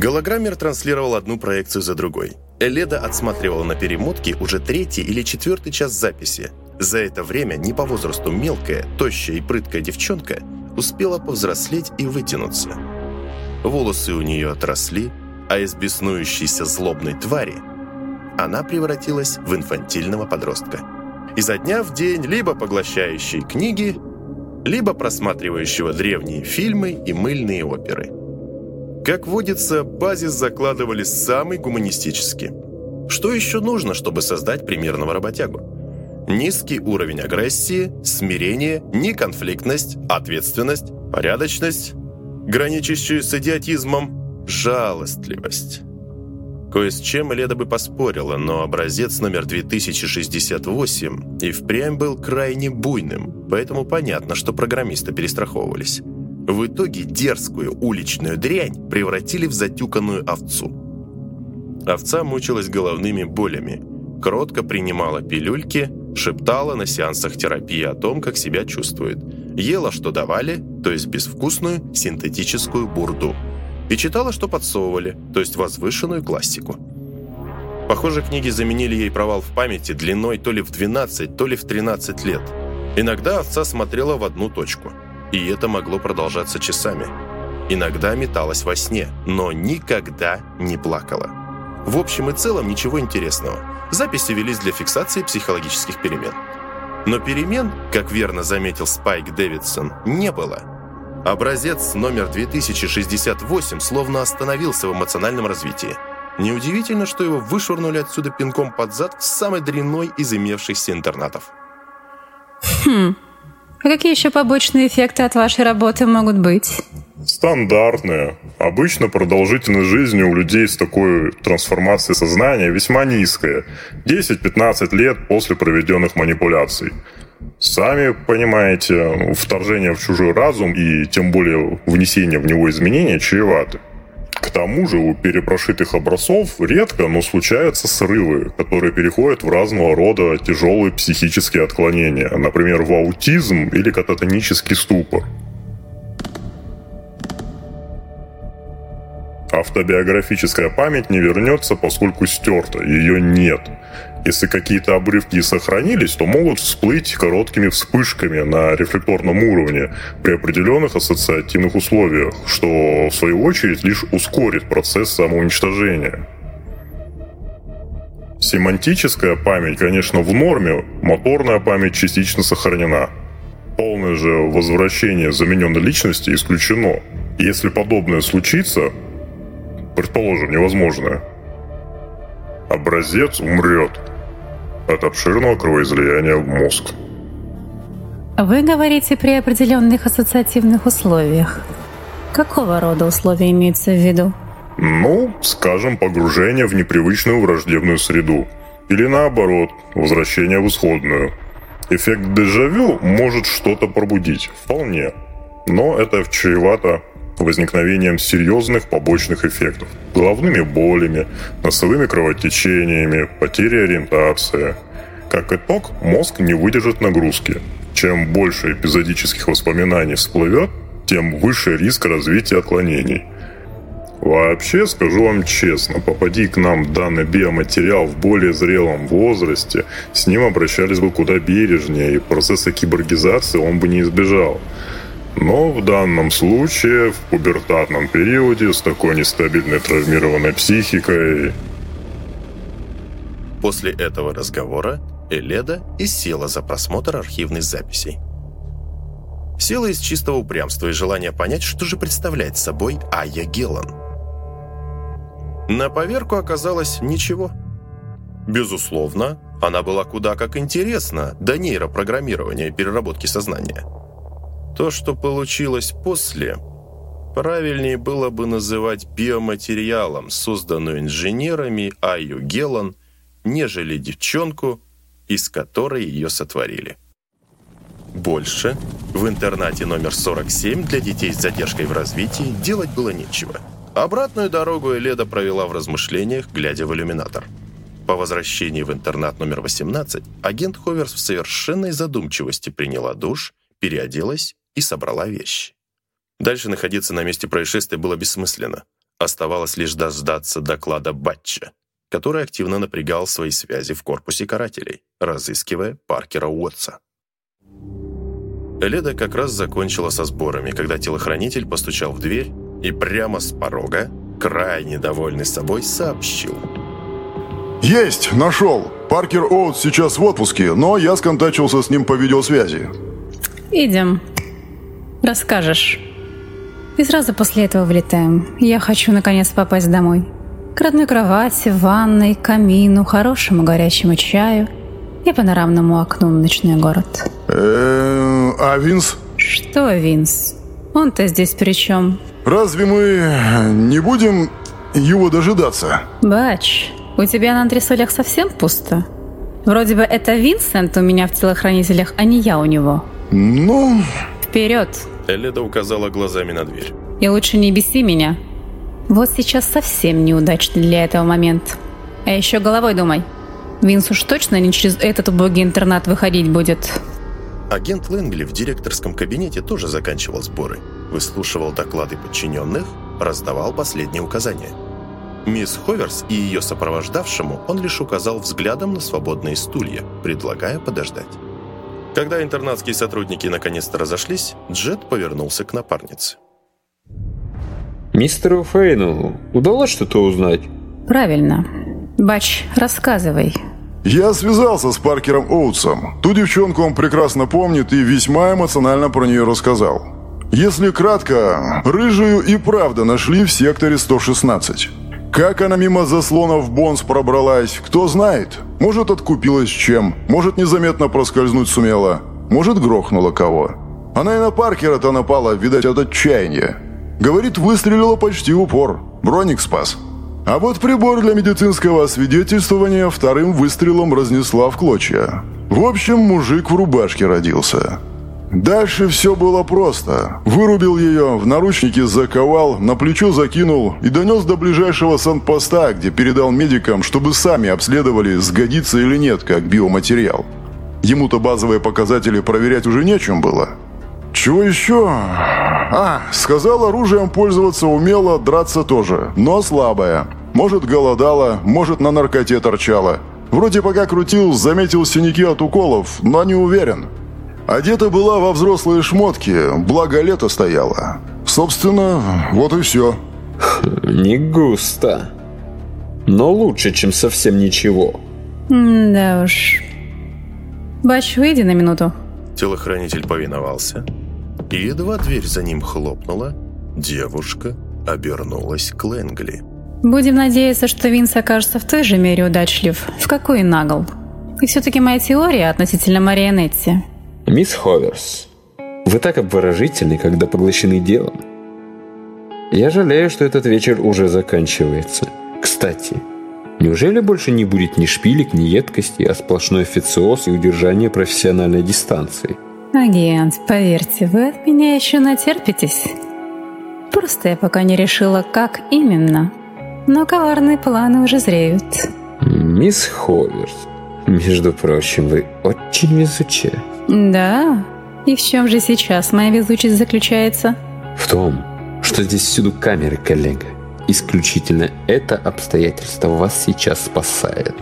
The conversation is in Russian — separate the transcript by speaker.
Speaker 1: Голограммер транслировал одну проекцию за другой. Эледа отсматривала на перемотке уже третий или четвертый час записи. За это время не по возрасту мелкая, тощая и прыткая девчонка успела повзрослеть и вытянуться. Волосы у нее отросли, а из беснующейся злобной твари она превратилась в инфантильного подростка. Изо дня в день либо поглощающий книги, либо просматривающего древние фильмы и мыльные оперы. Как водится, базис закладывали самый гуманистический. Что еще нужно, чтобы создать примерного работягу? Низкий уровень агрессии, смирение, неконфликтность, ответственность, порядочность, граничащую с идиотизмом, жалостливость. Кое с чем Леда бы поспорила, но образец номер 2068 и впрямь был крайне буйным, поэтому понятно, что программисты перестраховывались. В итоге дерзкую уличную дрянь превратили в затюканную овцу. Овца мучилась головными болями, кротко принимала пилюльки, шептала на сеансах терапии о том, как себя чувствует, ела, что давали, то есть безвкусную синтетическую бурду – и читала, что подсовывали, то есть возвышенную классику. Похоже, книги заменили ей провал в памяти длиной то ли в 12, то ли в 13 лет. Иногда овца смотрела в одну точку, и это могло продолжаться часами. Иногда металась во сне, но никогда не плакала. В общем и целом ничего интересного. Записи велись для фиксации психологических перемен. Но перемен, как верно заметил Спайк Дэвидсон, не было – Образец номер 2068 словно остановился в эмоциональном развитии. Неудивительно, что его вышвырнули отсюда пинком под зад в самый дрянной из имевшихся интернатов.
Speaker 2: Хм. А какие еще побочные эффекты от вашей работы могут быть?
Speaker 3: Стандартные. Обычно продолжительность жизни у людей с такой трансформацией сознания весьма низкая. 10-15 лет после проведенных манипуляций. Сами понимаете, вторжение в чужой разум и тем более внесение в него изменений чреваты. К тому же у перепрошитых образцов редко, но случаются срывы, которые переходят в разного рода тяжелые психические отклонения, например, в аутизм или кататонический ступор. Автобиографическая память не вернется, поскольку стерта, ее нет – если какие-то обрывки сохранились, то могут всплыть короткими вспышками на рефлекторном уровне при определенных ассоциативных условиях, что в свою очередь лишь ускорит процесс самоуничтожения. Семантическая память, конечно, в норме, моторная память частично сохранена. Полное же возвращение замененной личности исключено. Если подобное случится, предположим, невозможное, образец умрет от обширного кровоизлияния в мозг.
Speaker 2: Вы говорите при определенных ассоциативных условиях. Какого рода условия имеются в виду?
Speaker 3: Ну, скажем, погружение в непривычную враждебную среду. Или наоборот, возвращение в исходную. Эффект дежавю может что-то пробудить, вполне. Но это чревато возникновением серьезных побочных эффектов. Головными болями, носовыми кровотечениями, потерей ориентации. Как итог, мозг не выдержит нагрузки. Чем больше эпизодических воспоминаний всплывет, тем выше риск развития отклонений. Вообще, скажу вам честно, попади к нам данный биоматериал в более зрелом возрасте, с ним обращались бы куда бережнее, и процесса киборгизации он бы не избежал. Но в данном случае, в пубертатном периоде, с такой нестабильной травмированной психикой...
Speaker 1: После этого разговора Эледа и села за просмотр архивных записей. Села из чистого упрямства и желания понять, что же представляет собой Айя Гелан. На поверку оказалось ничего. Безусловно, она была куда как интересна до нейропрограммирования и переработки сознания – то, что получилось после, правильнее было бы называть биоматериалом, созданную инженерами Айю Гелан, нежели девчонку, из которой ее сотворили. Больше в интернате номер 47 для детей с задержкой в развитии делать было нечего. Обратную дорогу Эледа провела в размышлениях, глядя в иллюминатор. По возвращении в интернат номер 18 агент Ховерс в совершенной задумчивости приняла душ, переоделась и собрала вещи. Дальше находиться на месте происшествия было бессмысленно. Оставалось лишь дождаться доклада Батча, который активно напрягал свои связи в корпусе карателей, разыскивая Паркера Уотса. Эледа как раз закончила со сборами, когда телохранитель постучал в дверь и прямо с порога, крайне довольный собой, сообщил.
Speaker 4: «Есть! Нашел! Паркер Оутс сейчас в отпуске, но я сконтачился с ним по видеосвязи».
Speaker 2: «Идем. Расскажешь». И сразу после этого вылетаем. Я хочу наконец попасть домой. К родной кровати, ванной, камину, хорошему горячему чаю и панорамному окну в ночной город.
Speaker 4: Э, а Винс?
Speaker 2: Что Винс? Он-то здесь при чем?
Speaker 4: Разве мы не будем его дожидаться?
Speaker 2: Бач, у тебя на антресолях совсем пусто? Вроде бы это Винсент у меня в телохранителях, а не я у него.
Speaker 4: Ну...
Speaker 2: Вперед!
Speaker 1: Эледа указала глазами на дверь.
Speaker 2: И лучше не беси меня. Вот сейчас совсем неудачный для этого момент. А еще головой думай. Винс уж точно не через этот убогий интернат выходить будет.
Speaker 1: Агент Лэнгли в директорском кабинете тоже заканчивал сборы, выслушивал доклады подчиненных, раздавал последние указания. Мисс Ховерс и ее сопровождавшему он лишь указал взглядом на свободные стулья, предлагая подождать. Когда интернатские сотрудники наконец-то разошлись, Джет повернулся к напарнице.
Speaker 5: Мистеру Фейну удалось что-то узнать?
Speaker 2: Правильно. Бач, рассказывай.
Speaker 4: Я связался с Паркером Оутсом. Ту девчонку он прекрасно помнит и весьма эмоционально про нее рассказал. Если кратко, рыжую и правда нашли в секторе 116. Как она мимо заслонов Бонс пробралась, кто знает. Может, откупилась чем, может, незаметно проскользнуть сумела, может, грохнула кого. Она и на Паркера-то напала, видать, от отчаяния. Говорит, выстрелила почти в упор. Броник спас. А вот прибор для медицинского освидетельствования вторым выстрелом разнесла в клочья. В общем, мужик в рубашке родился. Дальше все было просто. Вырубил ее, в наручники заковал, на плечо закинул и донес до ближайшего санпоста, где передал медикам, чтобы сами обследовали, сгодится или нет, как биоматериал. Ему-то базовые показатели проверять уже нечем было. Чего еще? А, сказал, оружием пользоваться умело, драться тоже, но слабое. Может, голодала, может, на наркоте торчала. Вроде пока крутил, заметил синяки от уколов, но не уверен. Одета была во взрослые шмотки, благо лето стояло. Собственно, вот и все.
Speaker 5: Не густо. Но лучше, чем совсем ничего.
Speaker 2: да уж. Бач, выйди на минуту.
Speaker 1: Телохранитель повиновался. И едва дверь за ним хлопнула, девушка обернулась к Лэнгли.
Speaker 2: Будем надеяться, что Винс окажется в той же мере удачлив, в какой и нагл. И все-таки моя теория относительно марионетти
Speaker 5: «Мисс Ховерс, вы так обворожительны, когда поглощены делом. Я жалею, что этот вечер уже заканчивается. Кстати, неужели больше не будет ни шпилек, ни едкости, а сплошной официоз и удержание профессиональной дистанции?»
Speaker 2: «Агент, поверьте, вы от меня еще натерпитесь. Просто я пока не решила, как именно. Но коварные планы уже зреют».
Speaker 5: «Мисс Ховерс, между прочим, вы очень везучая».
Speaker 2: Да? И в чем же сейчас моя везучесть заключается?
Speaker 5: В том, что здесь всюду камеры, коллега. Исключительно это обстоятельство вас сейчас спасает.